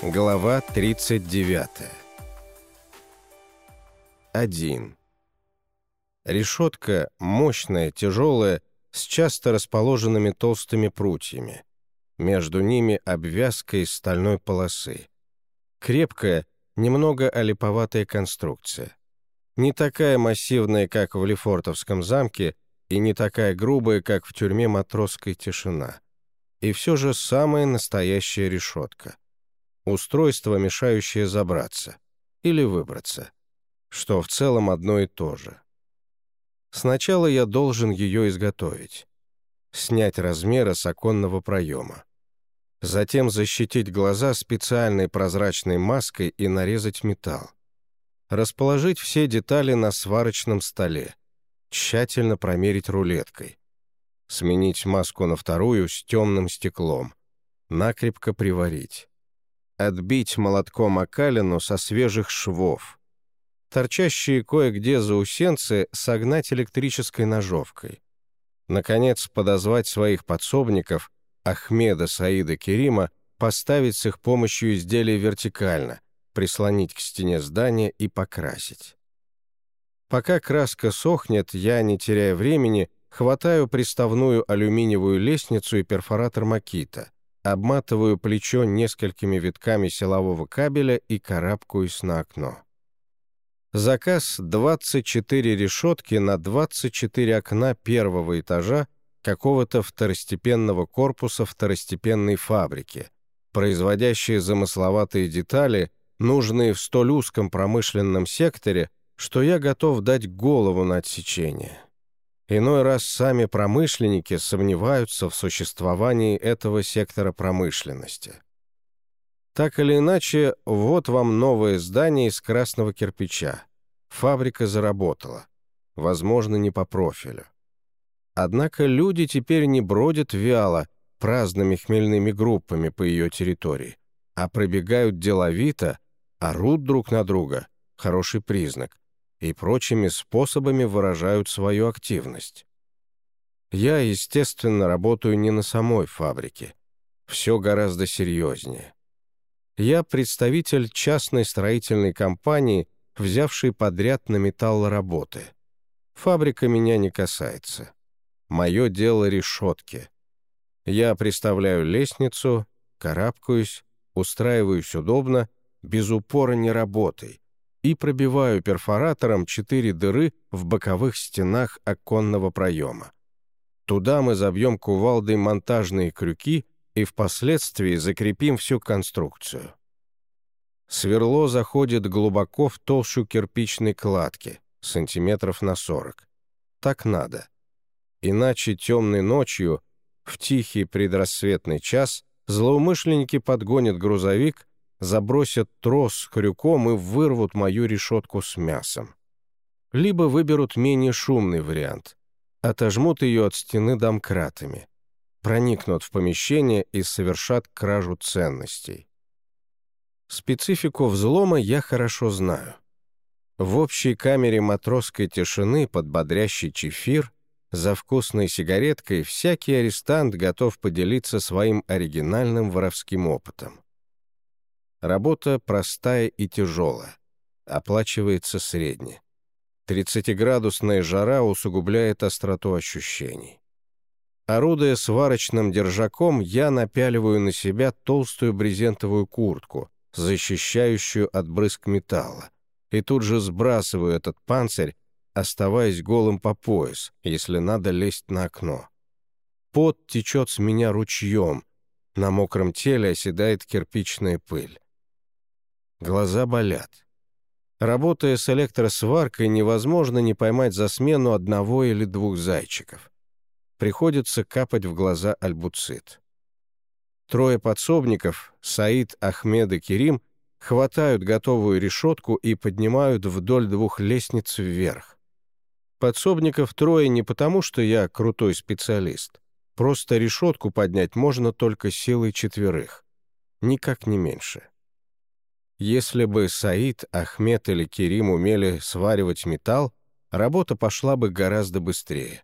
Глава 39 1. Решетка мощная, тяжелая, с часто расположенными толстыми прутьями. Между ними обвязка из стальной полосы. Крепкая, немного олиповатая конструкция. Не такая массивная, как в Лефортовском замке, и не такая грубая, как в тюрьме матросской тишина. И все же самая настоящая решетка. Устройство, мешающее забраться. Или выбраться. Что в целом одно и то же. Сначала я должен ее изготовить. Снять размеры с оконного проема. Затем защитить глаза специальной прозрачной маской и нарезать металл. Расположить все детали на сварочном столе. Тщательно промерить рулеткой. Сменить маску на вторую с темным стеклом. Накрепко приварить. Отбить молотком окалину со свежих швов торчащие кое-где заусенцы согнать электрической ножовкой. Наконец, подозвать своих подсобников, Ахмеда, Саида, Керима, поставить с их помощью изделие вертикально, прислонить к стене здания и покрасить. Пока краска сохнет, я, не теряя времени, хватаю приставную алюминиевую лестницу и перфоратор Макита, обматываю плечо несколькими витками силового кабеля и карабкаюсь на окно. Заказ 24 решетки на 24 окна первого этажа какого-то второстепенного корпуса второстепенной фабрики, производящие замысловатые детали, нужные в столь узком промышленном секторе, что я готов дать голову на отсечение. Иной раз сами промышленники сомневаются в существовании этого сектора промышленности. Так или иначе, вот вам новое здание из красного кирпича. Фабрика заработала. Возможно, не по профилю. Однако люди теперь не бродят вяло, праздными хмельными группами по ее территории, а пробегают деловито, орут друг на друга, хороший признак, и прочими способами выражают свою активность. Я, естественно, работаю не на самой фабрике. Все гораздо серьезнее. Я представитель частной строительной компании, взявшей подряд на металлоработы. Фабрика меня не касается. Мое дело — решетки. Я приставляю лестницу, карабкаюсь, устраиваюсь удобно, без упора не работай, и пробиваю перфоратором четыре дыры в боковых стенах оконного проема. Туда мы забьем кувалдой монтажные крюки — и впоследствии закрепим всю конструкцию. Сверло заходит глубоко в толщу кирпичной кладки, сантиметров на 40. Так надо. Иначе темной ночью, в тихий предрассветный час, злоумышленники подгонят грузовик, забросят трос крюком и вырвут мою решетку с мясом. Либо выберут менее шумный вариант. Отожмут ее от стены домкратами проникнут в помещение и совершат кражу ценностей. Специфику взлома я хорошо знаю. В общей камере матросской тишины под бодрящий чефир за вкусной сигареткой всякий арестант готов поделиться своим оригинальным воровским опытом. Работа простая и тяжелая, оплачивается средне. 30-градусная жара усугубляет остроту ощущений. Орудуя сварочным держаком, я напяливаю на себя толстую брезентовую куртку, защищающую от брызг металла, и тут же сбрасываю этот панцирь, оставаясь голым по пояс, если надо лезть на окно. Пот течет с меня ручьем, на мокром теле оседает кирпичная пыль. Глаза болят. Работая с электросваркой, невозможно не поймать за смену одного или двух зайчиков приходится капать в глаза альбуцит. Трое подсобников, Саид, Ахмед и Керим, хватают готовую решетку и поднимают вдоль двух лестниц вверх. Подсобников трое не потому, что я крутой специалист. Просто решетку поднять можно только силой четверых. Никак не меньше. Если бы Саид, Ахмед или Керим умели сваривать металл, работа пошла бы гораздо быстрее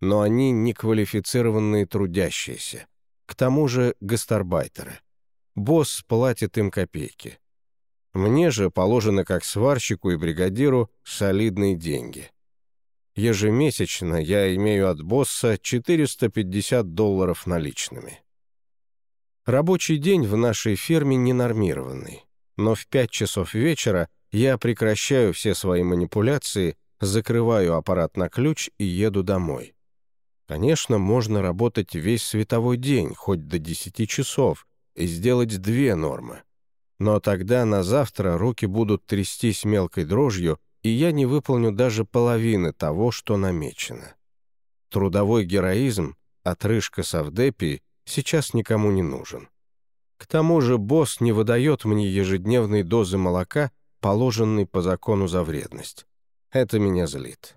но они неквалифицированные трудящиеся, к тому же гастарбайтеры. босс платит им копейки. Мне же положено как сварщику и бригадиру солидные деньги. Ежемесячно я имею от босса 450 долларов наличными. Рабочий день в нашей ферме ненормированный, но в 5 часов вечера я прекращаю все свои манипуляции, закрываю аппарат на ключ и еду домой. Конечно, можно работать весь световой день, хоть до 10 часов, и сделать две нормы. Но тогда на завтра руки будут трястись мелкой дрожью, и я не выполню даже половины того, что намечено. Трудовой героизм, отрыжка Савдепии, сейчас никому не нужен. К тому же босс не выдает мне ежедневной дозы молока, положенной по закону за вредность. Это меня злит.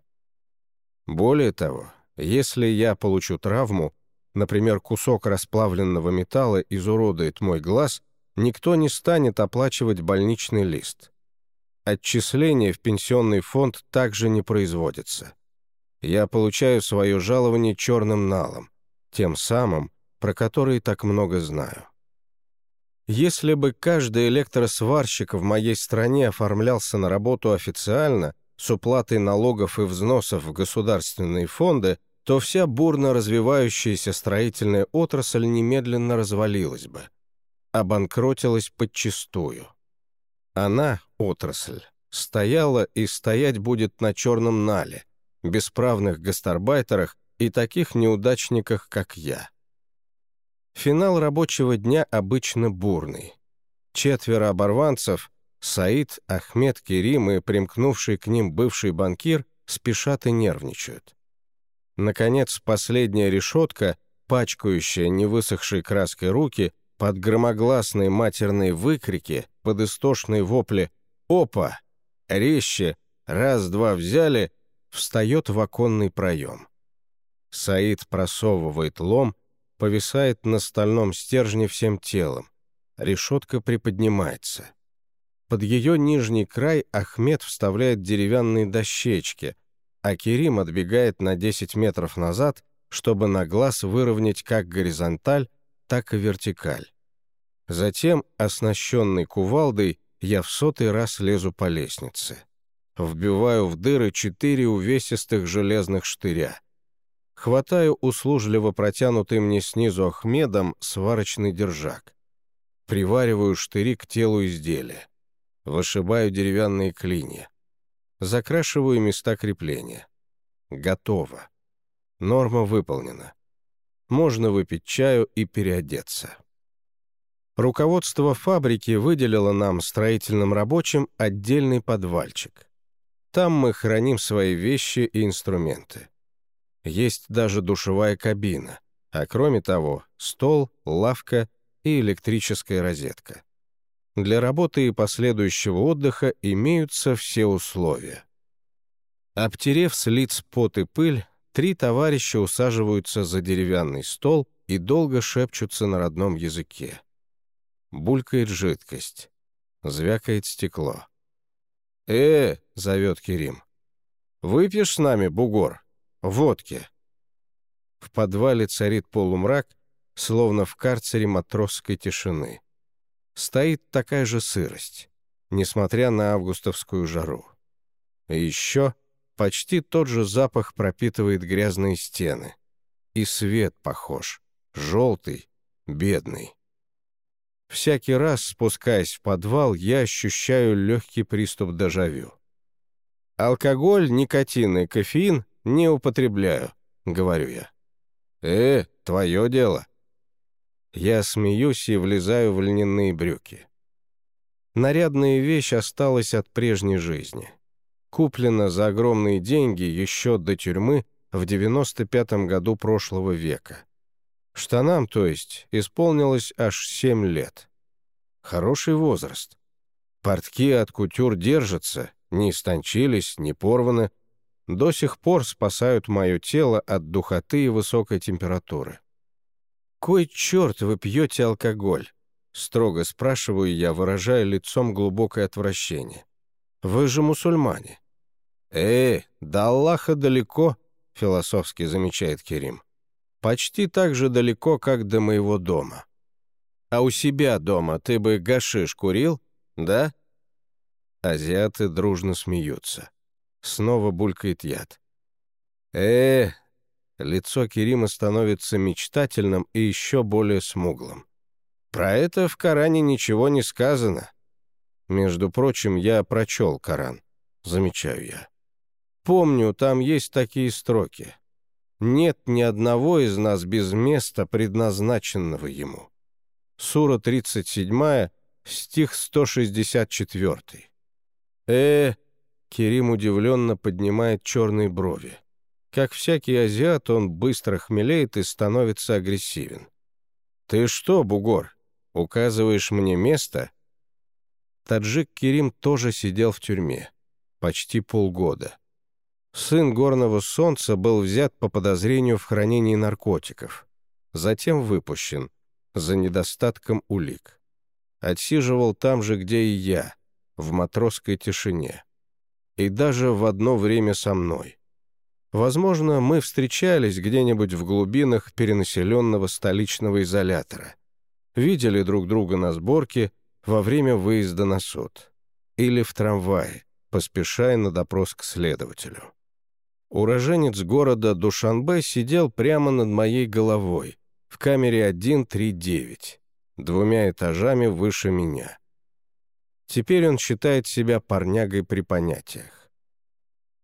Более того, если я получу травму, например, кусок расплавленного металла изуродует мой глаз, никто не станет оплачивать больничный лист. Отчисления в пенсионный фонд также не производятся. Я получаю свое жалование черным налом, тем самым, про который так много знаю. Если бы каждый электросварщик в моей стране оформлялся на работу официально, с уплатой налогов и взносов в государственные фонды, то вся бурно развивающаяся строительная отрасль немедленно развалилась бы, обанкротилась подчистую. Она, отрасль, стояла и стоять будет на черном нале, бесправных гастарбайтерах и таких неудачниках, как я. Финал рабочего дня обычно бурный. Четверо оборванцев, Саид, Ахмед, Керим и примкнувший к ним бывший банкир, спешат и нервничают. Наконец, последняя решетка, пачкающая невысохшей краской руки, под громогласные матерные выкрики, под истошные вопли «Опа!», «Резче!», «Раз-два взяли!», встает в оконный проем. Саид просовывает лом, повисает на стальном стержне всем телом. Решетка приподнимается. Под ее нижний край Ахмед вставляет деревянные дощечки, а Керим отбегает на 10 метров назад, чтобы на глаз выровнять как горизонталь, так и вертикаль. Затем, оснащенный кувалдой, я в сотый раз лезу по лестнице. Вбиваю в дыры четыре увесистых железных штыря. Хватаю услужливо протянутый мне снизу Ахмедом сварочный держак. Привариваю штыри к телу изделия. Вышибаю деревянные клинья. Закрашиваю места крепления. Готово. Норма выполнена. Можно выпить чаю и переодеться. Руководство фабрики выделило нам, строительным рабочим, отдельный подвальчик. Там мы храним свои вещи и инструменты. Есть даже душевая кабина, а кроме того, стол, лавка и электрическая розетка. Для работы и последующего отдыха имеются все условия. Обтерев с лиц пот и пыль, три товарища усаживаются за деревянный стол и долго шепчутся на родном языке. Булькает жидкость. Звякает стекло. «Э!» — зовет Керим. «Выпьешь с нами, бугор?» Водки. В подвале царит полумрак, словно в карцере матросской тишины. Стоит такая же сырость, несмотря на августовскую жару. И еще почти тот же запах пропитывает грязные стены. И свет похож, желтый, бедный. Всякий раз, спускаясь в подвал, я ощущаю легкий приступ дежавю. Алкоголь, никотин и кофеин «Не употребляю», — говорю я. «Э, твое дело». Я смеюсь и влезаю в льняные брюки. Нарядная вещь осталась от прежней жизни. Куплена за огромные деньги еще до тюрьмы в 95-м году прошлого века. Штанам, то есть, исполнилось аж 7 лет. Хороший возраст. Портки от кутюр держатся, не истончились, не порваны, до сих пор спасают мое тело от духоты и высокой температуры. «Кой черт вы пьете алкоголь?» — строго спрашиваю я, выражая лицом глубокое отвращение. «Вы же мусульмане». «Э, до Аллаха далеко», — философски замечает Керим. «Почти так же далеко, как до моего дома». А у себя дома ты бы гашиш курил, да?» Азиаты дружно смеются. Снова булькает яд. э Лицо Керима становится мечтательным и еще более смуглым. Про это в Коране ничего не сказано. Между прочим, я прочел Коран, замечаю я. Помню, там есть такие строки. Нет ни одного из нас без места, предназначенного ему. Сура 37, стих 164. э Керим удивленно поднимает черные брови. Как всякий азиат, он быстро хмелеет и становится агрессивен. «Ты что, бугор, указываешь мне место?» Таджик Керим тоже сидел в тюрьме. Почти полгода. Сын горного солнца был взят по подозрению в хранении наркотиков. Затем выпущен за недостатком улик. Отсиживал там же, где и я, в матросской тишине. И даже в одно время со мной. Возможно, мы встречались где-нибудь в глубинах перенаселенного столичного изолятора. Видели друг друга на сборке во время выезда на суд. Или в трамвае, поспешая на допрос к следователю. Уроженец города Душанбе сидел прямо над моей головой, в камере 139, двумя этажами выше меня. Теперь он считает себя парнягой при понятиях.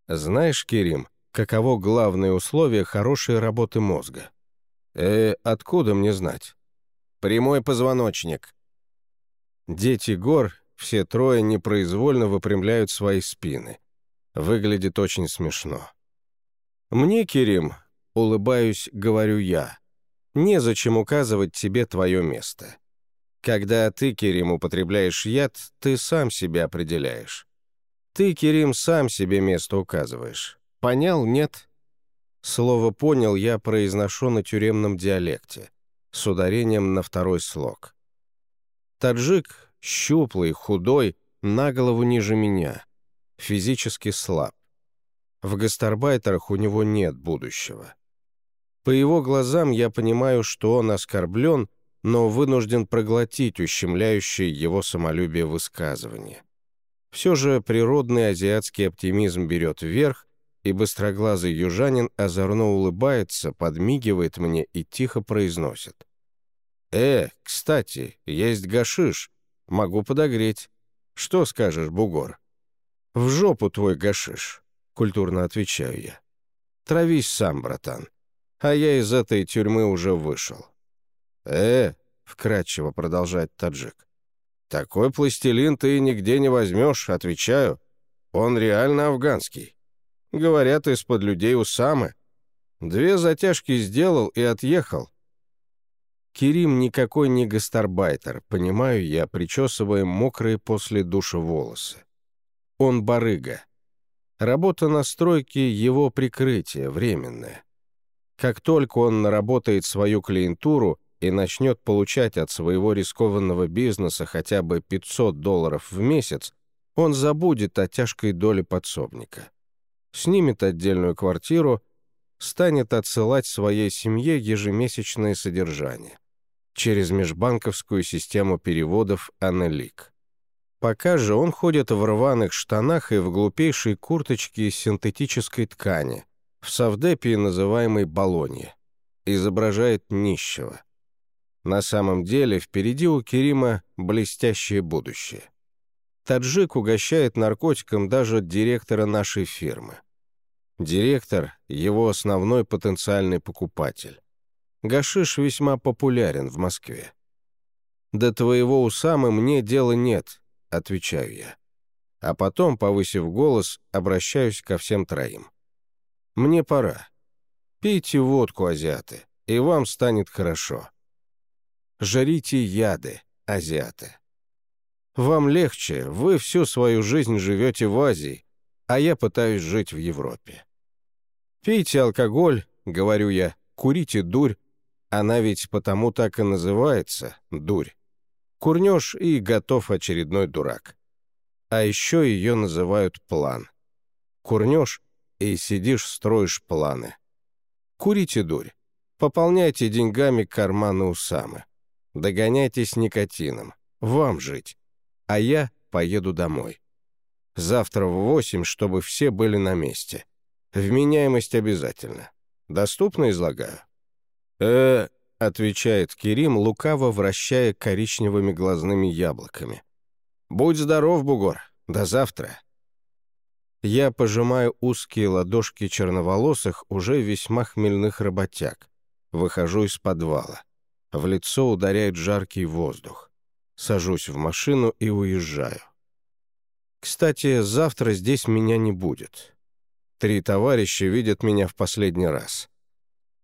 Знаешь, Керим, каково главное условие хорошей работы мозга. Э, откуда мне знать? Прямой позвоночник. Дети гор, все трое непроизвольно выпрямляют свои спины. Выглядит очень смешно. «Мне, Керим, улыбаюсь, говорю я, незачем указывать тебе твое место. Когда ты, Керим, употребляешь яд, ты сам себя определяешь. Ты, Керим, сам себе место указываешь. Понял, нет? Слово «понял» я произношу на тюремном диалекте, с ударением на второй слог. Таджик, щуплый, худой, на голову ниже меня, физически слаб. В гастарбайтерах у него нет будущего. По его глазам я понимаю, что он оскорблен, но вынужден проглотить ущемляющее его самолюбие высказывание. Все же природный азиатский оптимизм берет вверх, и быстроглазый южанин озорно улыбается, подмигивает мне и тихо произносит. «Э, кстати, есть гашиш. Могу подогреть. Что скажешь, бугор?» «В жопу твой гашиш», — культурно отвечаю я. «Травись сам, братан. А я из этой тюрьмы уже вышел». «Э», — вкратчиво продолжает таджик. «Такой пластилин ты нигде не возьмешь, отвечаю. Он реально афганский. Говорят, из-под людей Усамы. Две затяжки сделал и отъехал. Керим никакой не гастарбайтер, понимаю я, причесывая мокрые после душа волосы. Он барыга. Работа на стройке — его прикрытие, временное. Как только он наработает свою клиентуру и начнет получать от своего рискованного бизнеса хотя бы 500 долларов в месяц, он забудет о тяжкой доле подсобника снимет отдельную квартиру, станет отсылать своей семье ежемесячное содержание через межбанковскую систему переводов «Анелик». Пока же он ходит в рваных штанах и в глупейшей курточке из синтетической ткани, в совдепе, называемой «Болонье», изображает нищего. На самом деле впереди у Керима блестящее будущее. Таджик угощает наркотиком даже директора нашей фирмы. Директор — его основной потенциальный покупатель. Гашиш весьма популярен в Москве. «До твоего усамы мне дела нет», — отвечаю я. А потом, повысив голос, обращаюсь ко всем троим. «Мне пора. Пейте водку, азиаты, и вам станет хорошо. Жарите яды, азиаты. Вам легче, вы всю свою жизнь живете в Азии, а я пытаюсь жить в Европе. Пейте алкоголь, говорю я, курите дурь. Она ведь потому так и называется — дурь. Курнешь и готов очередной дурак. А еще ее называют план. Курнешь и сидишь, строишь планы. Курите дурь. Пополняйте деньгами карманы у самы. Догоняйтесь никотином. Вам жить. А я поеду домой. Завтра в восемь, чтобы все были на месте. Вменяемость обязательно. Доступно излагаю?» э отвечает Кирим, лукаво вращая коричневыми глазными яблоками. «Будь здоров, бугор. До завтра». Я пожимаю узкие ладошки черноволосых, уже весьма хмельных работяг. Выхожу из подвала. В лицо ударяет жаркий воздух. Сажусь в машину и уезжаю. Кстати, завтра здесь меня не будет. Три товарища видят меня в последний раз.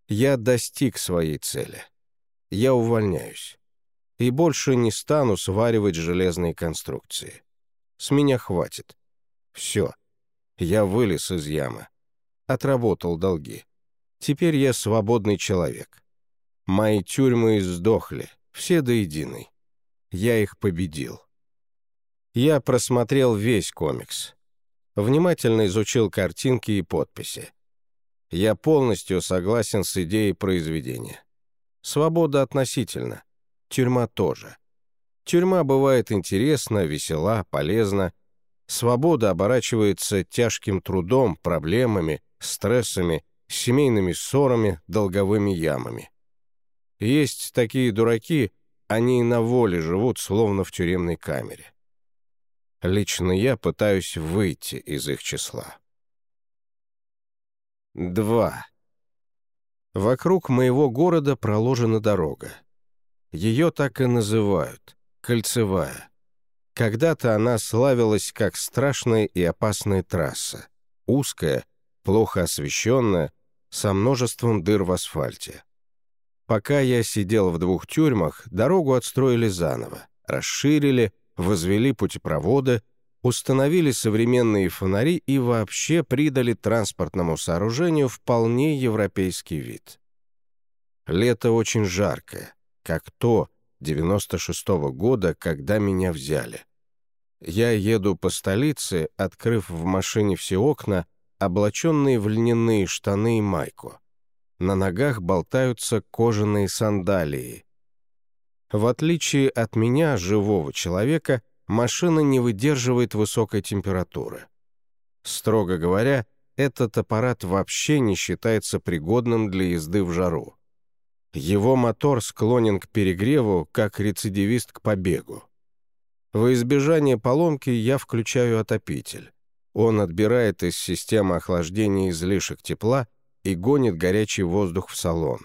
Я достиг своей цели. Я увольняюсь. И больше не стану сваривать железные конструкции. С меня хватит. Все. Я вылез из ямы. Отработал долги. Теперь я свободный человек. Мои тюрьмы сдохли, все до единой. Я их победил. Я просмотрел весь комикс. Внимательно изучил картинки и подписи. Я полностью согласен с идеей произведения. Свобода относительно. Тюрьма тоже. Тюрьма бывает интересна, весела, полезна. Свобода оборачивается тяжким трудом, проблемами, стрессами, семейными ссорами, долговыми ямами. Есть такие дураки, они на воле живут, словно в тюремной камере. Лично я пытаюсь выйти из их числа. 2. Вокруг моего города проложена дорога. Ее так и называют — кольцевая. Когда-то она славилась как страшная и опасная трасса, узкая, плохо освещенная, со множеством дыр в асфальте. Пока я сидел в двух тюрьмах, дорогу отстроили заново, расширили — возвели путепроводы, установили современные фонари и вообще придали транспортному сооружению вполне европейский вид. Лето очень жаркое, как то 96-го года, когда меня взяли. Я еду по столице, открыв в машине все окна, облаченные в льняные штаны и майку. На ногах болтаются кожаные сандалии, в отличие от меня, живого человека, машина не выдерживает высокой температуры. Строго говоря, этот аппарат вообще не считается пригодным для езды в жару. Его мотор склонен к перегреву, как рецидивист к побегу. Во избежание поломки я включаю отопитель. Он отбирает из системы охлаждения излишек тепла и гонит горячий воздух в салон.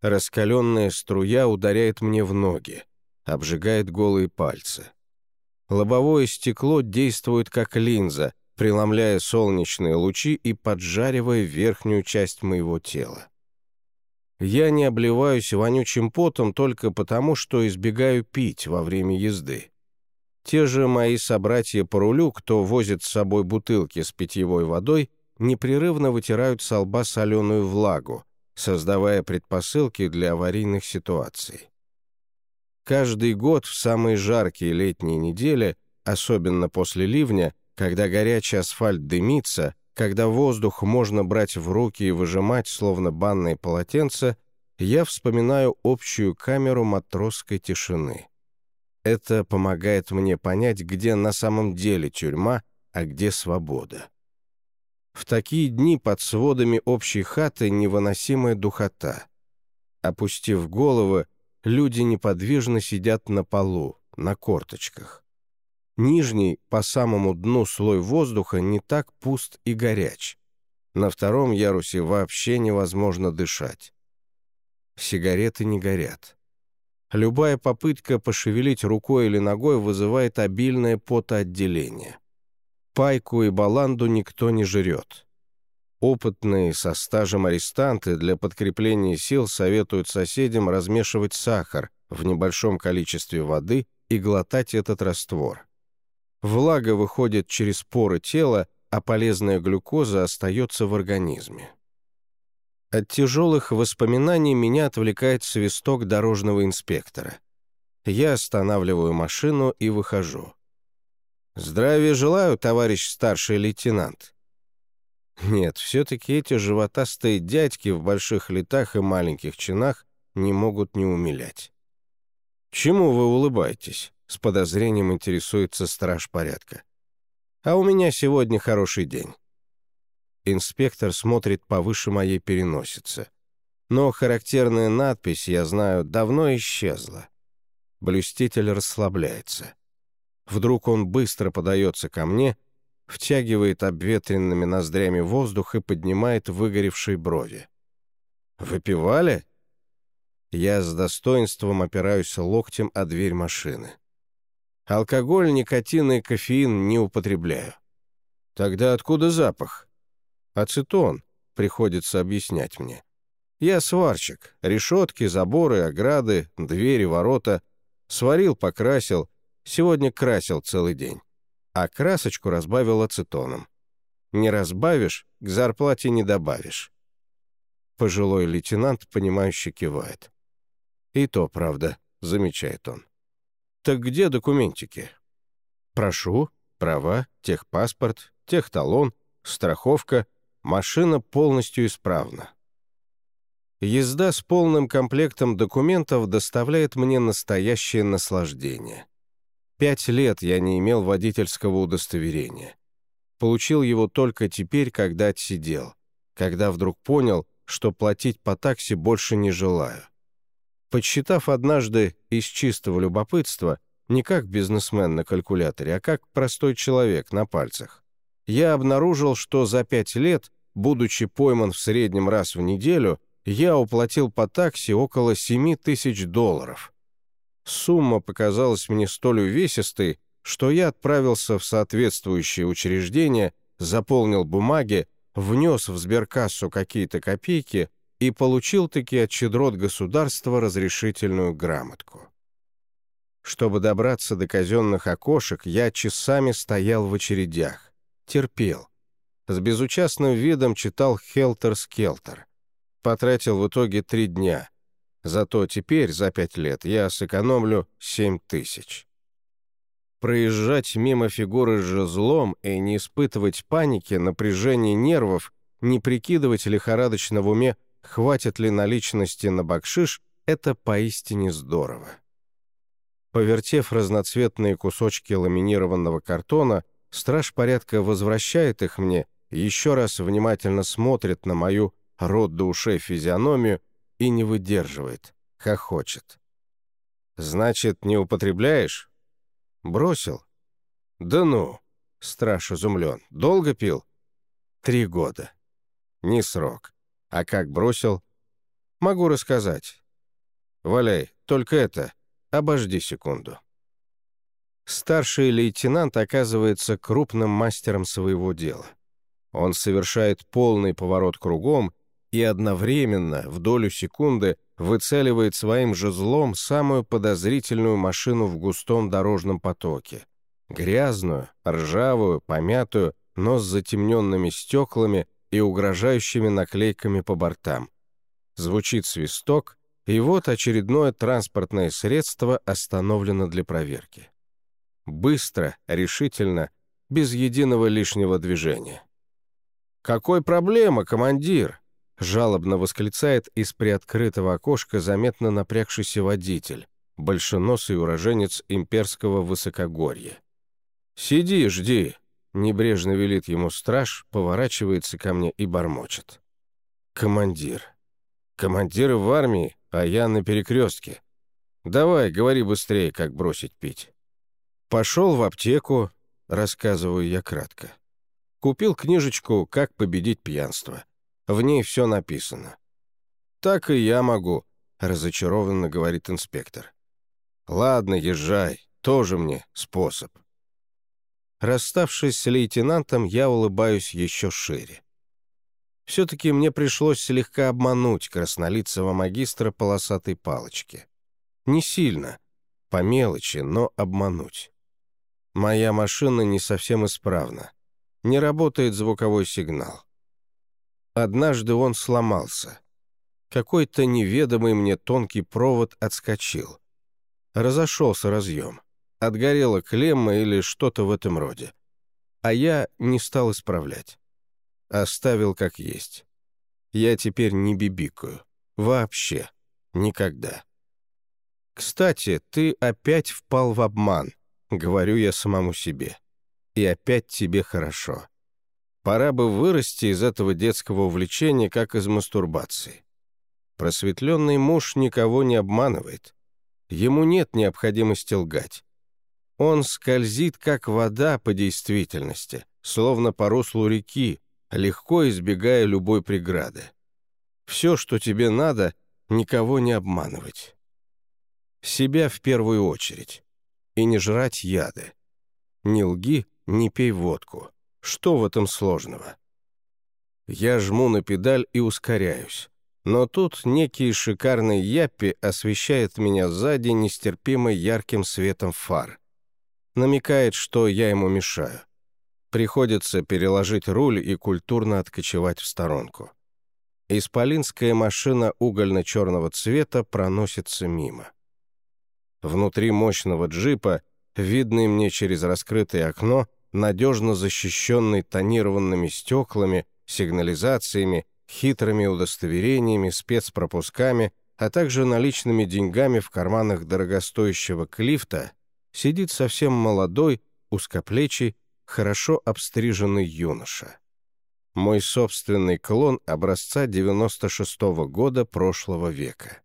Раскаленная струя ударяет мне в ноги, обжигает голые пальцы. Лобовое стекло действует как линза, преломляя солнечные лучи и поджаривая верхнюю часть моего тела. Я не обливаюсь вонючим потом только потому, что избегаю пить во время езды. Те же мои собратья по рулю, кто возит с собой бутылки с питьевой водой, непрерывно вытирают с лба соленую влагу, создавая предпосылки для аварийных ситуаций. Каждый год в самые жаркие летние недели, особенно после ливня, когда горячий асфальт дымится, когда воздух можно брать в руки и выжимать, словно банное полотенце, я вспоминаю общую камеру матросской тишины. Это помогает мне понять, где на самом деле тюрьма, а где свобода. В такие дни под сводами общей хаты невыносимая духота. Опустив головы, люди неподвижно сидят на полу, на корточках. Нижний, по самому дну слой воздуха не так пуст и горяч. На втором ярусе вообще невозможно дышать. Сигареты не горят. Любая попытка пошевелить рукой или ногой вызывает обильное потоотделение пайку и баланду никто не жрет. Опытные со стажем арестанты для подкрепления сил советуют соседям размешивать сахар в небольшом количестве воды и глотать этот раствор. Влага выходит через поры тела, а полезная глюкоза остается в организме. От тяжелых воспоминаний меня отвлекает свисток дорожного инспектора. Я останавливаю машину и выхожу. «Здравия желаю, товарищ старший лейтенант». Нет, все-таки эти животастые дядьки в больших летах и маленьких чинах не могут не умилять. «Чему вы улыбаетесь?» — с подозрением интересуется страж порядка. «А у меня сегодня хороший день». Инспектор смотрит повыше моей переносицы. Но характерная надпись, я знаю, давно исчезла. Блюститель расслабляется. Вдруг он быстро подается ко мне, втягивает обветренными ноздрями воздух и поднимает выгоревшие брови. «Выпивали?» Я с достоинством опираюсь локтем о дверь машины. Алкоголь, никотин и кофеин не употребляю. Тогда откуда запах? Ацетон, приходится объяснять мне. Я сварщик. Решетки, заборы, ограды, двери, ворота. Сварил, покрасил. Сегодня красил целый день. А красочку разбавил ацетоном. Не разбавишь, к зарплате не добавишь. Пожилой лейтенант, понимающе кивает. «И то правда», — замечает он. «Так где документики?» «Прошу, права, техпаспорт, техталон, страховка, машина полностью исправна». Езда с полным комплектом документов доставляет мне настоящее наслаждение. Пять лет я не имел водительского удостоверения. Получил его только теперь, когда отсидел, когда вдруг понял, что платить по такси больше не желаю. Подсчитав однажды из чистого любопытства, не как бизнесмен на калькуляторе, а как простой человек на пальцах, я обнаружил, что за пять лет, будучи пойман в среднем раз в неделю, я уплатил по такси около 7 тысяч долларов. Сумма показалась мне столь увесистой, что я отправился в соответствующее учреждение, заполнил бумаги, внес в сберкассу какие-то копейки и получил-таки от щедрот государства разрешительную грамотку. Чтобы добраться до казенных окошек, я часами стоял в очередях, терпел. С безучастным видом читал «Хелтер-скелтер». Потратил в итоге три дня. Зато теперь, за пять лет, я сэкономлю семь тысяч. Проезжать мимо фигуры с жезлом и не испытывать паники, напряжения нервов, не прикидывать лихорадочно в уме, хватит ли наличности на бакшиш, это поистине здорово. Повертев разноцветные кусочки ламинированного картона, страж порядка возвращает их мне, еще раз внимательно смотрит на мою рот до ушей физиономию и не выдерживает, хохочет. «Значит, не употребляешь?» «Бросил». «Да ну!» — страж изумлен. «Долго пил?» «Три года». «Не срок. А как бросил?» «Могу рассказать». «Валяй, только это, обожди секунду». Старший лейтенант оказывается крупным мастером своего дела. Он совершает полный поворот кругом и одновременно, в долю секунды, выцеливает своим жезлом самую подозрительную машину в густом дорожном потоке. Грязную, ржавую, помятую, но с затемненными стеклами и угрожающими наклейками по бортам. Звучит свисток, и вот очередное транспортное средство остановлено для проверки. Быстро, решительно, без единого лишнего движения. «Какой проблема, командир?» Жалобно восклицает из приоткрытого окошка заметно напрягшийся водитель, большеносый уроженец имперского высокогорья. «Сиди, жди!» — небрежно велит ему страж, поворачивается ко мне и бормочет. «Командир. Командир в армии, а я на перекрестке. Давай, говори быстрее, как бросить пить». Пошел в аптеку, рассказываю я кратко. Купил книжечку «Как победить пьянство». В ней все написано. «Так и я могу», — разочарованно говорит инспектор. «Ладно, езжай, тоже мне способ». Расставшись с лейтенантом, я улыбаюсь еще шире. Все-таки мне пришлось слегка обмануть краснолицего магистра полосатой палочки. Не сильно, по мелочи, но обмануть. Моя машина не совсем исправна. Не работает звуковой сигнал. Однажды он сломался. Какой-то неведомый мне тонкий провод отскочил. Разошелся разъем. Отгорела клемма или что-то в этом роде. А я не стал исправлять. Оставил как есть. Я теперь не бибикаю. Вообще. Никогда. «Кстати, ты опять впал в обман», — говорю я самому себе. «И опять тебе хорошо. Пора бы вырасти из этого детского увлечения, как из мастурбации. Просветленный муж никого не обманывает. Ему нет необходимости лгать. Он скользит, как вода по действительности, словно по руслу реки, легко избегая любой преграды. Все, что тебе надо, никого не обманывать. Себя в первую очередь. И не жрать яды. Не лги, не пей водку. Что в этом сложного? Я жму на педаль и ускоряюсь. Но тут некий шикарный яппи освещает меня сзади нестерпимо ярким светом фар. Намекает, что я ему мешаю. Приходится переложить руль и культурно откочевать в сторонку. Исполинская машина угольно-черного цвета проносится мимо. Внутри мощного джипа, видный мне через раскрытое окно, надежно защищенный тонированными стеклами, сигнализациями, хитрыми удостоверениями, спецпропусками, а также наличными деньгами в карманах дорогостоящего клифта, сидит совсем молодой, узкоплечий, хорошо обстриженный юноша. Мой собственный клон образца 96-го года прошлого века.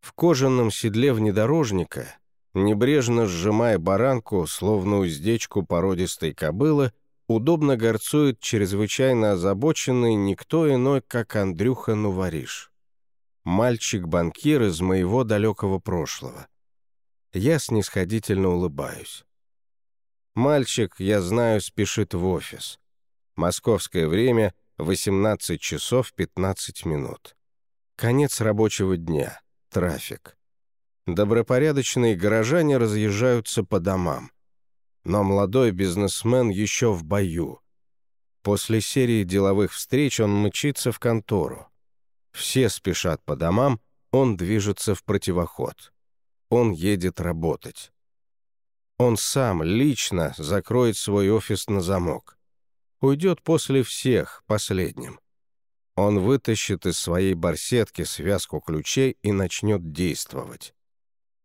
В кожаном седле внедорожника, небрежно сжимая баранку, словно уздечку породистой кобылы, удобно горцует чрезвычайно озабоченный никто иной, как Андрюха Нувариш. Мальчик-банкир из моего далекого прошлого. Я снисходительно улыбаюсь. Мальчик, я знаю, спешит в офис. Московское время — 18 часов 15 минут. Конец рабочего дня трафик. Добропорядочные горожане разъезжаются по домам. Но молодой бизнесмен еще в бою. После серии деловых встреч он мчится в контору. Все спешат по домам, он движется в противоход. Он едет работать. Он сам лично закроет свой офис на замок. Уйдет после всех, последним. Он вытащит из своей барсетки связку ключей и начнет действовать.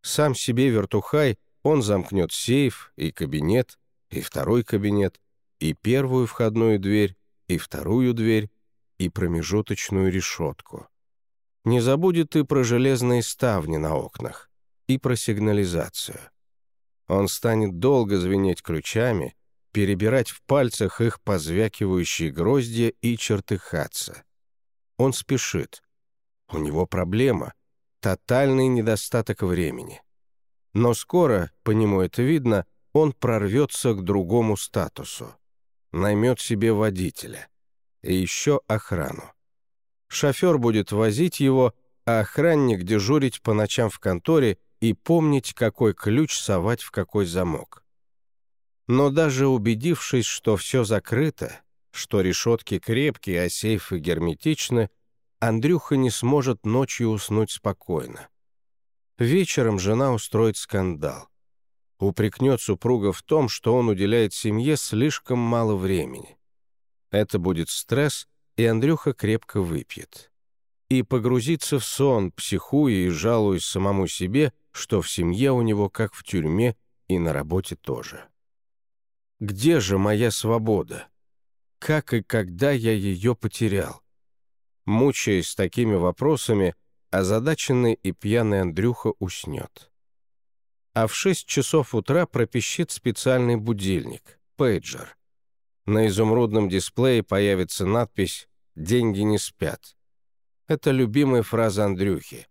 Сам себе вертухай, он замкнет сейф и кабинет, и второй кабинет, и первую входную дверь, и вторую дверь, и промежуточную решетку. Не забудет и про железные ставни на окнах, и про сигнализацию. Он станет долго звенеть ключами, перебирать в пальцах их позвякивающие гроздья и чертыхаться. Он спешит. У него проблема. Тотальный недостаток времени. Но скоро, по нему это видно, он прорвется к другому статусу. Наймет себе водителя. И еще охрану. Шофер будет возить его, а охранник дежурить по ночам в конторе и помнить, какой ключ совать в какой замок. Но даже убедившись, что все закрыто, что решетки крепкие, а сейфы герметичны, Андрюха не сможет ночью уснуть спокойно. Вечером жена устроит скандал. Упрекнет супруга в том, что он уделяет семье слишком мало времени. Это будет стресс, и Андрюха крепко выпьет. И погрузится в сон, психуя и жалуясь самому себе, что в семье у него как в тюрьме и на работе тоже. Где же моя свобода? как и когда я ее потерял. Мучаясь такими вопросами, озадаченный и пьяный Андрюха уснет. А в 6 часов утра пропищит специальный будильник, пейджер. На изумрудном дисплее появится надпись «Деньги не спят». Это любимая фраза Андрюхи.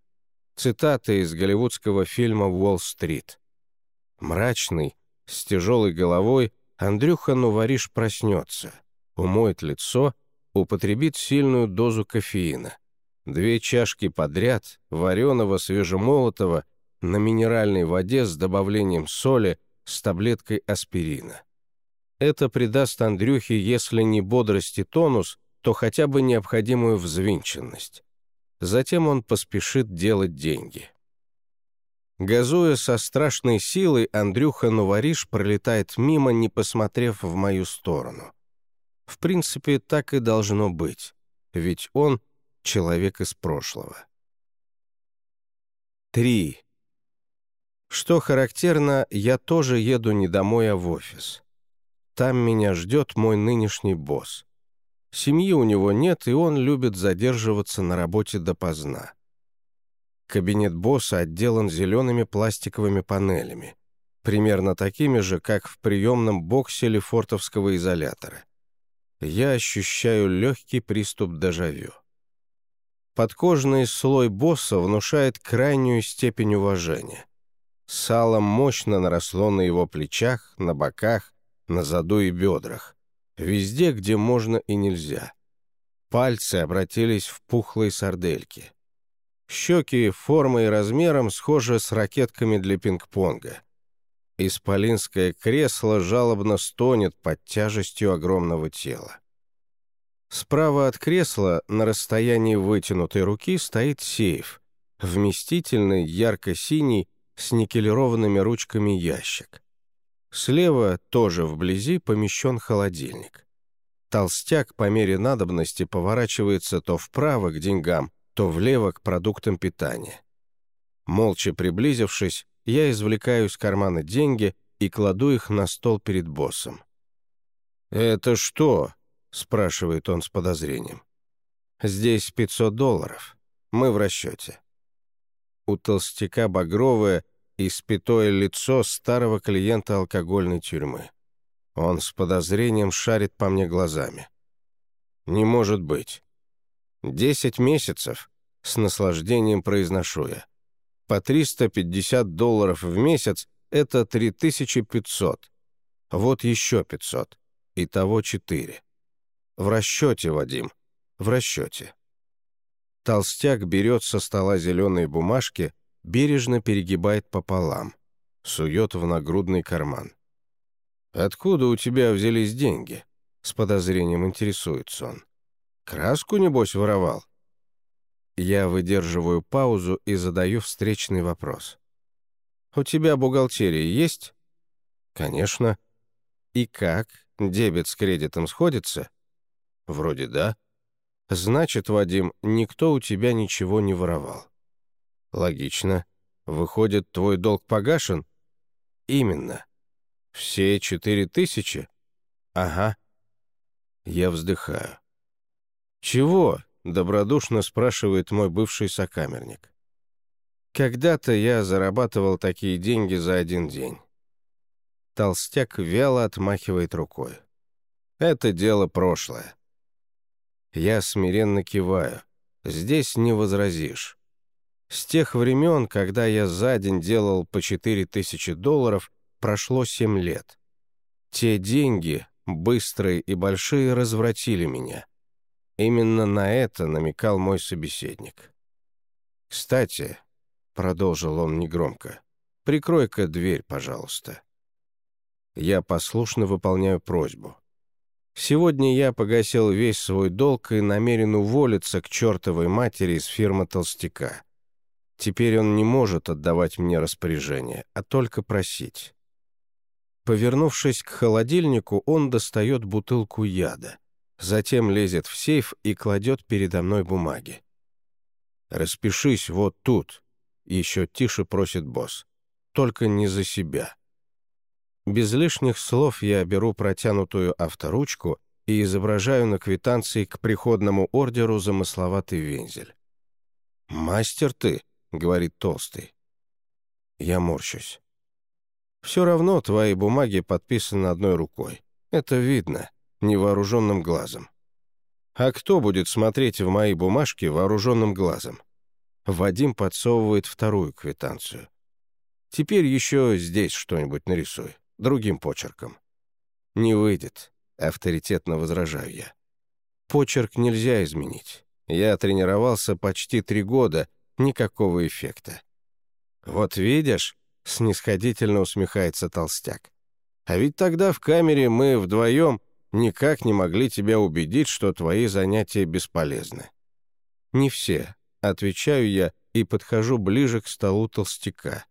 Цитата из голливудского фильма «Уолл-стрит». Мрачный, с тяжелой головой, Андрюха Нувариш проснется — умоет лицо, употребит сильную дозу кофеина. Две чашки подряд, вареного свежемолотого, на минеральной воде с добавлением соли с таблеткой аспирина. Это придаст Андрюхе, если не бодрость и тонус, то хотя бы необходимую взвинченность. Затем он поспешит делать деньги. Газуя со страшной силой, Андрюха Новориш пролетает мимо, не посмотрев в мою сторону. В принципе, так и должно быть, ведь он — человек из прошлого. 3. Что характерно, я тоже еду не домой, а в офис. Там меня ждет мой нынешний босс. Семьи у него нет, и он любит задерживаться на работе допоздна. Кабинет босса отделан зелеными пластиковыми панелями, примерно такими же, как в приемном боксе лефортовского изолятора. Я ощущаю легкий приступ дежавю. Подкожный слой босса внушает крайнюю степень уважения. Сало мощно наросло на его плечах, на боках, на заду и бедрах. Везде, где можно и нельзя. Пальцы обратились в пухлые сардельки. Щеки формой и размером схожи с ракетками для пинг-понга. Исполинское кресло жалобно стонет под тяжестью огромного тела. Справа от кресла, на расстоянии вытянутой руки, стоит сейф, вместительный, ярко-синий, с никелированными ручками ящик. Слева, тоже вблизи, помещен холодильник. Толстяк по мере надобности поворачивается то вправо к деньгам, то влево к продуктам питания. Молча приблизившись, я извлекаю из кармана деньги и кладу их на стол перед боссом. «Это что?» — спрашивает он с подозрением. «Здесь 500 долларов. Мы в расчете». У толстяка багровое и спитое лицо старого клиента алкогольной тюрьмы. Он с подозрением шарит по мне глазами. «Не может быть. Десять месяцев?» — с наслаждением произношу я. По 350 долларов в месяц — это 3500. Вот еще 500. Итого 4. В расчете, Вадим, в расчете. Толстяк берет со стола зеленые бумажки, бережно перегибает пополам, сует в нагрудный карман. «Откуда у тебя взялись деньги?» — с подозрением интересуется он. «Краску, небось, воровал?» Я выдерживаю паузу и задаю встречный вопрос. «У тебя бухгалтерия есть?» «Конечно». «И как? Дебет с кредитом сходится?» «Вроде да». «Значит, Вадим, никто у тебя ничего не воровал». «Логично. Выходит, твой долг погашен?» «Именно. Все четыре тысячи?» «Ага». Я вздыхаю. «Чего?» — добродушно спрашивает мой бывший сокамерник. «Когда-то я зарабатывал такие деньги за один день». Толстяк вяло отмахивает рукой. «Это дело прошлое». Я смиренно киваю. Здесь не возразишь. С тех времен, когда я за день делал по четыре тысячи долларов, прошло семь лет. Те деньги, быстрые и большие, развратили меня. Именно на это намекал мой собеседник. «Кстати», — продолжил он негромко, — «прикрой-ка дверь, пожалуйста». Я послушно выполняю просьбу. Сегодня я погасил весь свой долг и намерен уволиться к чертовой матери из фирмы Толстяка. Теперь он не может отдавать мне распоряжение, а только просить. Повернувшись к холодильнику, он достает бутылку яда. Затем лезет в сейф и кладет передо мной бумаги. «Распишись вот тут», — еще тише просит босс. «Только не за себя». Без лишних слов я беру протянутую авторучку и изображаю на квитанции к приходному ордеру замысловатый вензель. «Мастер ты», — говорит Толстый. Я морщусь. «Все равно твои бумаги подписаны одной рукой. Это видно невооруженным глазом. А кто будет смотреть в мои бумажки вооруженным глазом? Вадим подсовывает вторую квитанцию. Теперь еще здесь что-нибудь нарисуй, другим почерком. Не выйдет, авторитетно возражаю я. Почерк нельзя изменить. Я тренировался почти три года, никакого эффекта. Вот видишь, снисходительно усмехается толстяк. А ведь тогда в камере мы вдвоем никак не могли тебя убедить, что твои занятия бесполезны. Не все, отвечаю я и подхожу ближе к столу толстяка.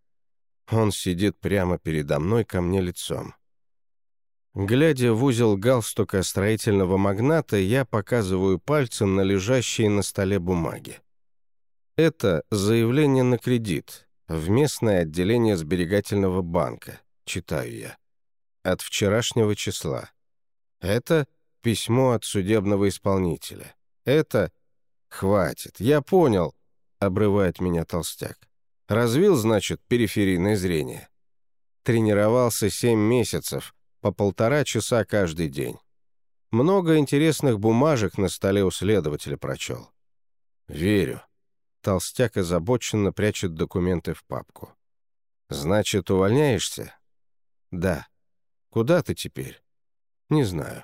Он сидит прямо передо мной ко мне лицом. Глядя в узел галстука строительного магната, я показываю пальцем на лежащие на столе бумаги. Это заявление на кредит, В местное отделение сберегательного банка, читаю я. От вчерашнего числа. Это письмо от судебного исполнителя. Это... Хватит, я понял, обрывает меня толстяк. Развил, значит, периферийное зрение. Тренировался семь месяцев, по полтора часа каждый день. Много интересных бумажек на столе у следователя прочел. Верю. Толстяк озабоченно прячет документы в папку. «Значит, увольняешься?» «Да». «Куда ты теперь?» «Не знаю.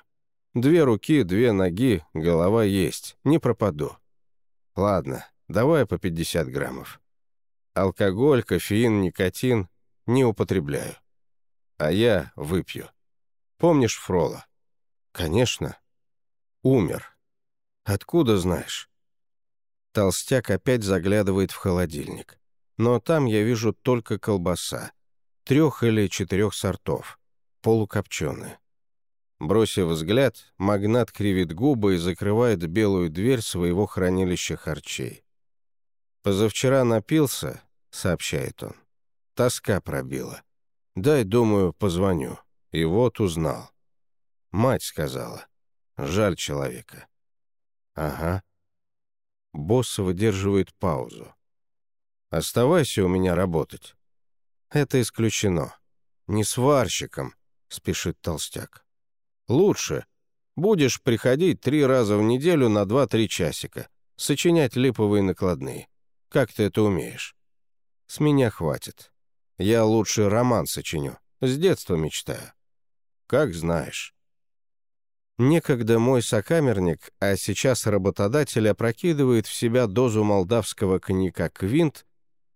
Две руки, две ноги, голова есть. Не пропаду». «Ладно, давай по 50 граммов. Алкоголь, кофеин, никотин не употребляю. А я выпью. Помнишь Фрола?» «Конечно». «Умер. Откуда знаешь?» Толстяк опять заглядывает в холодильник. Но там я вижу только колбаса. Трех или четырех сортов. Полукопченые. Бросив взгляд, магнат кривит губы и закрывает белую дверь своего хранилища харчей. «Позавчера напился», — сообщает он. «Тоска пробила. Дай, думаю, позвоню». И вот узнал. Мать сказала. Жаль человека. «Ага», Босс выдерживает паузу. «Оставайся у меня работать». «Это исключено. Не сварщиком», — спешит толстяк. «Лучше. Будешь приходить три раза в неделю на два-три часика, сочинять липовые накладные. Как ты это умеешь?» «С меня хватит. Я лучше роман сочиню. С детства мечтаю». «Как знаешь». Некогда мой сокамерник, а сейчас работодатель опрокидывает в себя дозу молдавского коньяка «Квинт»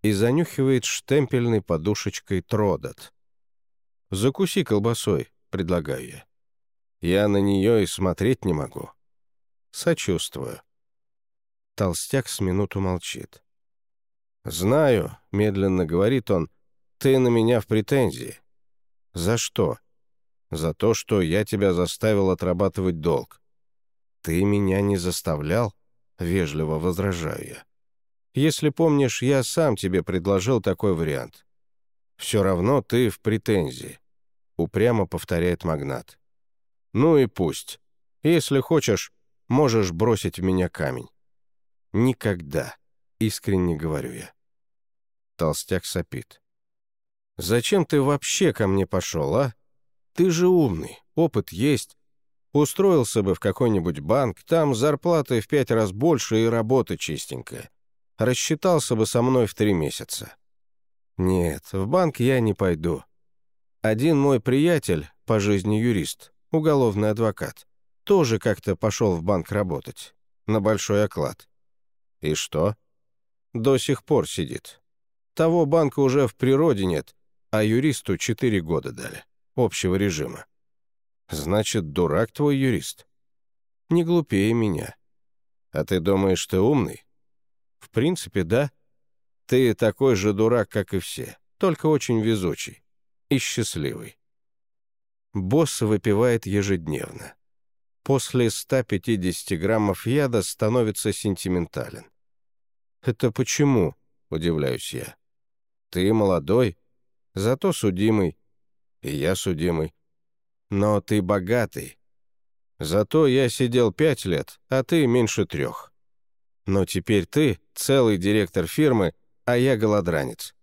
и занюхивает штемпельной подушечкой «Тродот». «Закуси колбасой», — предлагаю я. Я на нее и смотреть не могу. Сочувствую. Толстяк с минуту молчит. «Знаю», — медленно говорит он, — «ты на меня в претензии». «За что?» За то, что я тебя заставил отрабатывать долг. Ты меня не заставлял? Вежливо возражаю я. Если помнишь, я сам тебе предложил такой вариант. Все равно ты в претензии. Упрямо повторяет магнат. Ну и пусть. Если хочешь, можешь бросить в меня камень. Никогда, искренне говорю я. Толстяк сопит. «Зачем ты вообще ко мне пошел, а? Ты же умный, опыт есть. Устроился бы в какой-нибудь банк, там зарплаты в пять раз больше и работа чистенькая. Рассчитался бы со мной в три месяца. Нет, в банк я не пойду. Один мой приятель, по жизни юрист, уголовный адвокат, тоже как-то пошел в банк работать. На большой оклад. И что? До сих пор сидит. Того банка уже в природе нет, а юристу четыре года дали общего режима. Значит, дурак твой юрист. Не глупее меня. А ты думаешь, ты умный? В принципе, да. Ты такой же дурак, как и все, только очень везучий и счастливый. Босс выпивает ежедневно. После 150 граммов яда становится сентиментален. «Это почему?» — удивляюсь я. «Ты молодой, зато судимый, и я судимый. Но ты богатый. Зато я сидел пять лет, а ты меньше трех. Но теперь ты целый директор фирмы, а я голодранец.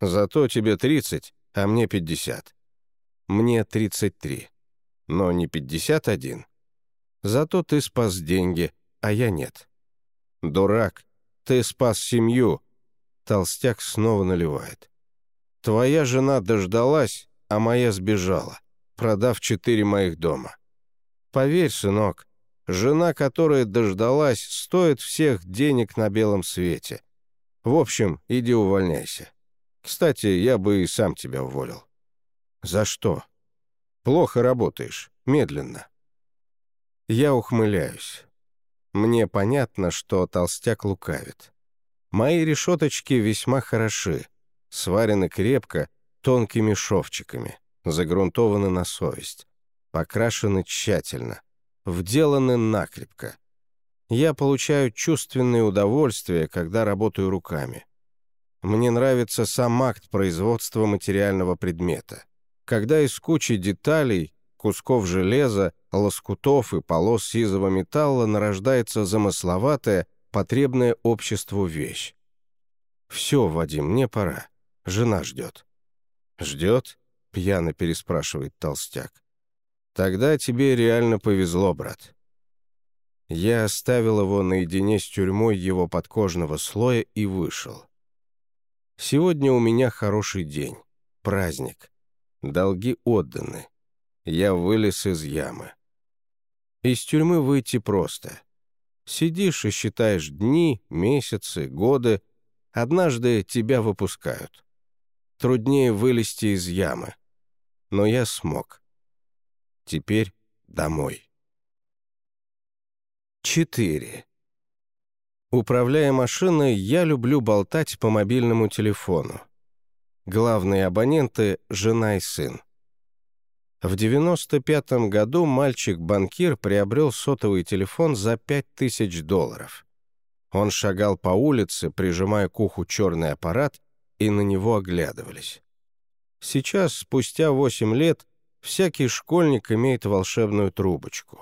Зато тебе 30, а мне 50. Мне 33, но не 51. Зато ты спас деньги, а я нет. Дурак, ты спас семью. Толстяк снова наливает. Твоя жена дождалась, а моя сбежала, продав четыре моих дома. Поверь, сынок, жена, которая дождалась, стоит всех денег на белом свете. В общем, иди увольняйся. Кстати, я бы и сам тебя уволил. За что? Плохо работаешь, медленно. Я ухмыляюсь. Мне понятно, что толстяк лукавит. Мои решеточки весьма хороши, сварены крепко тонкими шовчиками, загрунтованы на совесть, покрашены тщательно, вделаны накрепко. Я получаю чувственное удовольствие, когда работаю руками. Мне нравится сам акт производства материального предмета. Когда из кучи деталей, кусков железа, лоскутов и полос сизого металла нарождается замысловатая, потребная обществу вещь. «Все, Вадим, мне пора. Жена ждет». «Ждет?» — пьяно переспрашивает толстяк. «Тогда тебе реально повезло, брат». Я оставил его наедине с тюрьмой его подкожного слоя и вышел. Сегодня у меня хороший день, праздник. Долги отданы. Я вылез из ямы. Из тюрьмы выйти просто. Сидишь и считаешь дни, месяцы, годы. Однажды тебя выпускают. Труднее вылезти из ямы. Но я смог. Теперь домой. 4. Управляя машиной, я люблю болтать по мобильному телефону. Главные абоненты — жена и сын. В 95 году мальчик-банкир приобрел сотовый телефон за 5000 долларов. Он шагал по улице, прижимая к уху черный аппарат, и на него оглядывались. Сейчас, спустя 8 лет, всякий школьник имеет волшебную трубочку.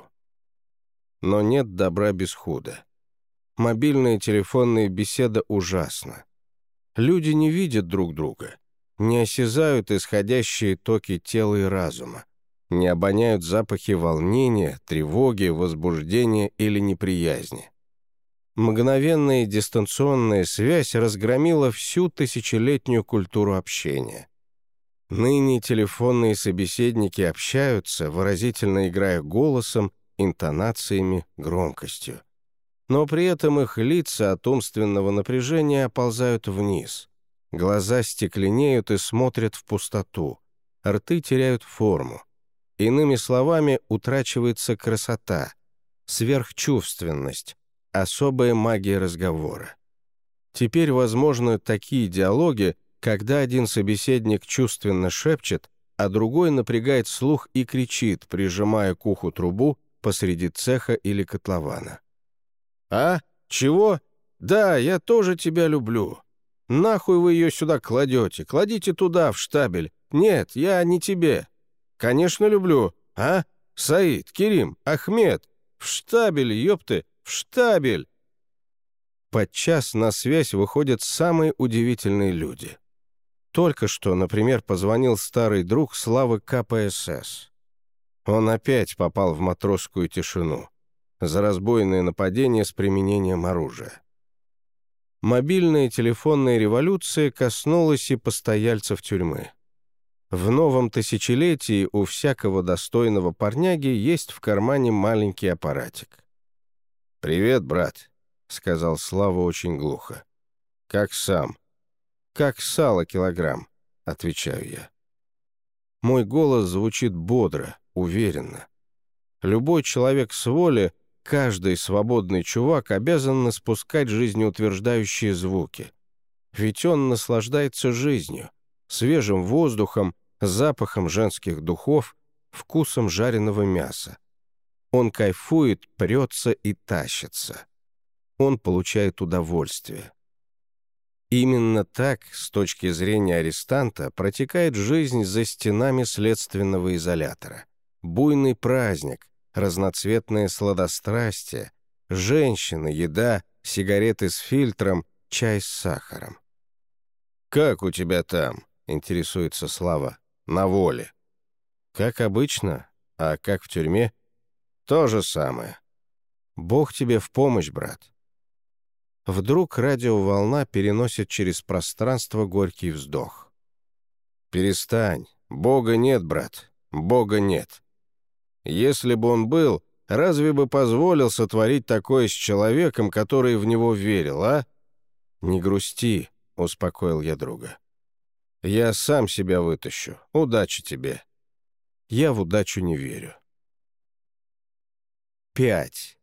Но нет добра без худа. Мобильная телефонная беседа ужасна. Люди не видят друг друга, не осязают исходящие токи тела и разума, не обоняют запахи волнения, тревоги, возбуждения или неприязни. Мгновенная дистанционная связь разгромила всю тысячелетнюю культуру общения. Ныне телефонные собеседники общаются, выразительно играя голосом, интонациями, громкостью. Но при этом их лица от умственного напряжения оползают вниз. Глаза стекленеют и смотрят в пустоту. Рты теряют форму. Иными словами, утрачивается красота, сверхчувственность, особая магия разговора. Теперь возможны такие диалоги, когда один собеседник чувственно шепчет, а другой напрягает слух и кричит, прижимая к уху трубу посреди цеха или котлована. «А? Чего? Да, я тоже тебя люблю. Нахуй вы ее сюда кладете? Кладите туда, в штабель. Нет, я не тебе. Конечно, люблю. А? Саид, Керим, Ахмед. В штабель, ёпты, в штабель!» Подчас на связь выходят самые удивительные люди. Только что, например, позвонил старый друг Славы КПСС. Он опять попал в матросскую тишину за разбойное нападение с применением оружия. Мобильная телефонная революция коснулась и постояльцев тюрьмы. В новом тысячелетии у всякого достойного парняги есть в кармане маленький аппаратик. «Привет, брат», — сказал Слава очень глухо. «Как сам?» «Как сало килограмм», — отвечаю я. Мой голос звучит бодро, уверенно. Любой человек с воли, каждый свободный чувак обязан испускать жизнеутверждающие звуки. Ведь он наслаждается жизнью, свежим воздухом, запахом женских духов, вкусом жареного мяса. Он кайфует, прется и тащится. Он получает удовольствие. Именно так, с точки зрения арестанта, протекает жизнь за стенами следственного изолятора буйный праздник, разноцветные сладострастия, женщины, еда, сигареты с фильтром, чай с сахаром. «Как у тебя там?» — интересуется Слава. «На воле». «Как обычно, а как в тюрьме?» «То же самое». «Бог тебе в помощь, брат». Вдруг радиоволна переносит через пространство горький вздох. «Перестань. Бога нет, брат. Бога нет. Если бы он был, разве бы позволил сотворить такое с человеком, который в него верил, а? «Не грусти», — успокоил я друга. «Я сам себя вытащу. Удачи тебе». Я в удачу не верю. 5.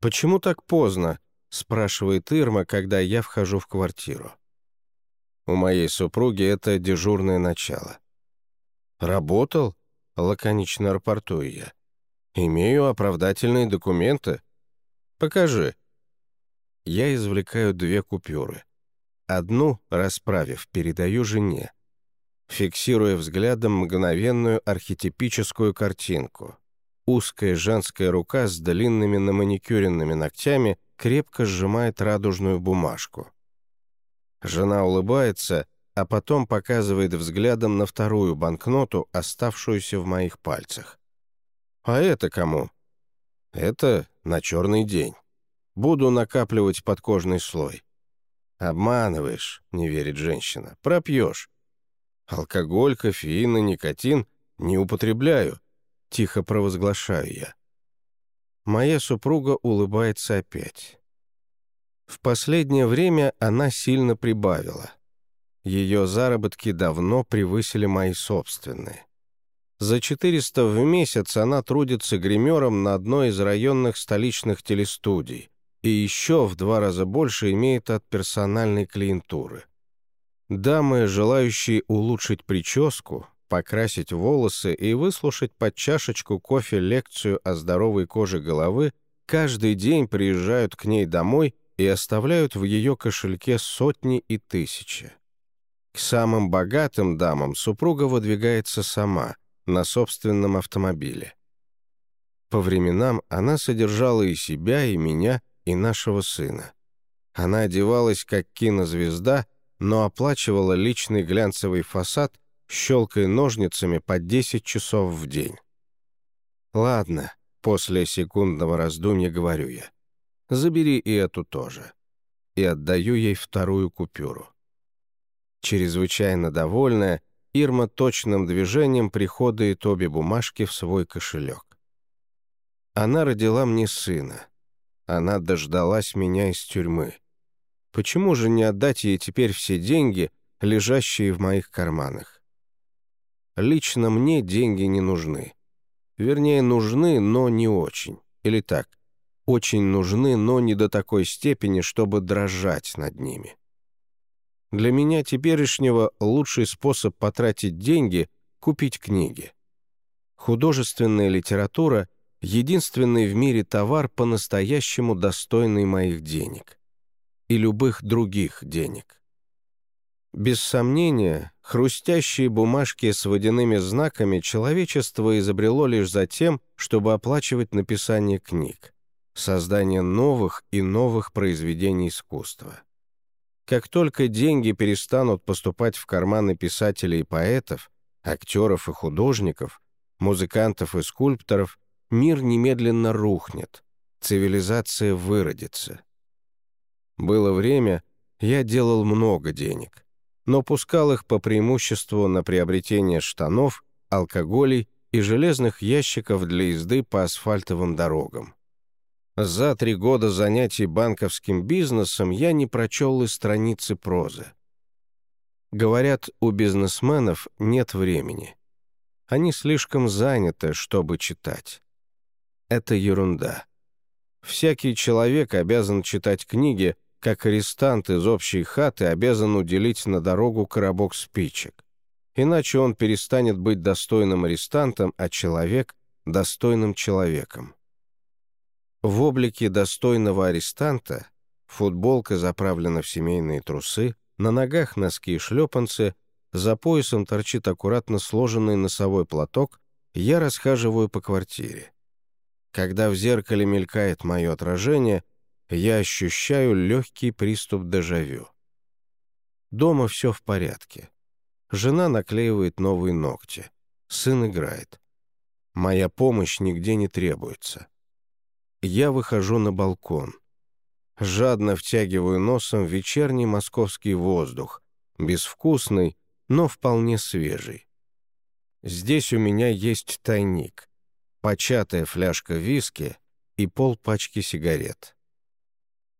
«Почему так поздно?» — спрашивает Ирма, когда я вхожу в квартиру. У моей супруги это дежурное начало. «Работал?» Лаконично рапортую я. «Имею оправдательные документы. Покажи». Я извлекаю две купюры. одну, расправив, передаю жене, фиксируя взглядом мгновенную архетипическую картинку. Узкая женская рука с длинными наманикюренными ногтями крепко сжимает радужную бумажку. Жена улыбается, а потом показывает взглядом на вторую банкноту, оставшуюся в моих пальцах. «А это кому?» «Это на черный день. Буду накапливать подкожный слой». «Обманываешь», — не верит женщина, — «пропьешь». «Алкоголь, кофеин и никотин не употребляю», — тихо провозглашаю я. Моя супруга улыбается опять. В последнее время она сильно прибавила. Ее заработки давно превысили мои собственные. За 400 в месяц она трудится гримером на одной из районных столичных телестудий и еще в два раза больше имеет от персональной клиентуры. Дамы, желающие улучшить прическу, покрасить волосы и выслушать под чашечку кофе лекцию о здоровой коже головы, каждый день приезжают к ней домой и оставляют в ее кошельке сотни и тысячи. К самым богатым дамам супруга выдвигается сама, на собственном автомобиле. По временам она содержала и себя, и меня, и нашего сына. Она одевалась как кинозвезда, но оплачивала личный глянцевый фасад, щелкая ножницами по 10 часов в день. «Ладно», — после секундного раздумья говорю я, — «забери и эту тоже». И отдаю ей вторую купюру. Чрезвычайно довольная, Ирма точным движением приходует обе бумажки в свой кошелек. Она родила мне сына. Она дождалась меня из тюрьмы. Почему же не отдать ей теперь все деньги, лежащие в моих карманах? Лично мне деньги не нужны. Вернее, нужны, но не очень. Или так, очень нужны, но не до такой степени, чтобы дрожать над ними. Для меня теперешнего лучший способ потратить деньги — купить книги. Художественная литература — единственный в мире товар, по-настоящему достойный моих денег. И любых других денег. Без сомнения, хрустящие бумажки с водяными знаками человечество изобрело лишь за тем, чтобы оплачивать написание книг, создание новых и новых произведений искусства. Как только деньги перестанут поступать в карманы писателей и поэтов, актеров и художников, музыкантов и скульпторов, мир немедленно рухнет, цивилизация выродится. Было время, я делал много денег, но пускал их по преимуществу на приобретение штанов, алкоголей и железных ящиков для езды по асфальтовым дорогам. За три года занятий банковским бизнесом я не прочел и страницы прозы. Говорят, у бизнесменов нет времени. Они слишком заняты, чтобы читать. Это ерунда. Всякий человек обязан читать книги, как арестант из общей хаты обязан уделить на дорогу коробок спичек. Иначе он перестанет быть достойным арестантом, а человек — достойным человеком. В облике достойного арестанта футболка заправлена в семейные трусы, на ногах носки и шлепанцы, за поясом торчит аккуратно сложенный носовой платок, я расхаживаю по квартире. Когда в зеркале мелькает мое отражение, я ощущаю легкий приступ дежавю. Дома все в порядке. Жена наклеивает новые ногти. Сын играет. Моя помощь нигде не требуется я выхожу на балкон. Жадно втягиваю носом вечерний московский воздух, безвкусный, но вполне свежий. Здесь у меня есть тайник, початая фляжка виски и полпачки сигарет.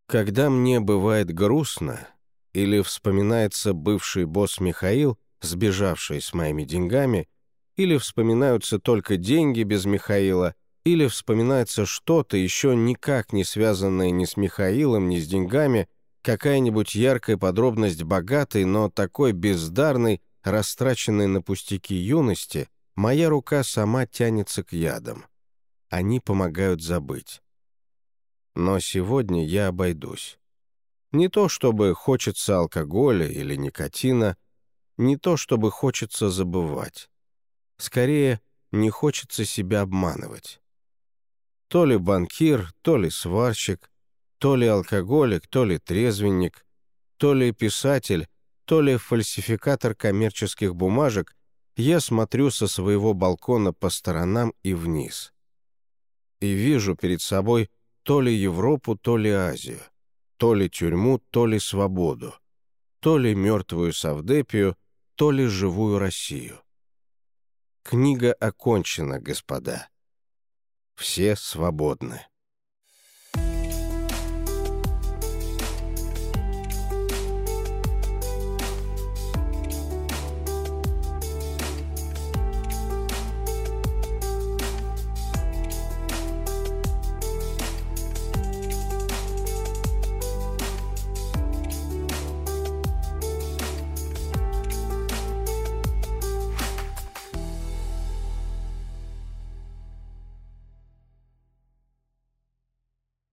Когда мне бывает грустно или вспоминается бывший босс Михаил, сбежавший с моими деньгами, или вспоминаются только деньги без Михаила, или вспоминается что-то, еще никак не связанное ни с Михаилом, ни с деньгами, какая-нибудь яркая подробность богатой, но такой бездарной, растраченной на пустяки юности, моя рука сама тянется к ядам. Они помогают забыть. Но сегодня я обойдусь. Не то, чтобы хочется алкоголя или никотина, не то, чтобы хочется забывать. Скорее, не хочется себя обманывать. То ли банкир, то ли сварщик, то ли алкоголик, то ли трезвенник, то ли писатель, то ли фальсификатор коммерческих бумажек, я смотрю со своего балкона по сторонам и вниз. И вижу перед собой то ли Европу, то ли Азию то ли тюрьму, то ли свободу, то ли мертвую Савдепию, то ли живую Россию. Книга окончена, господа. Все свободны.